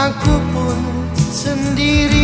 aku pun sendiri.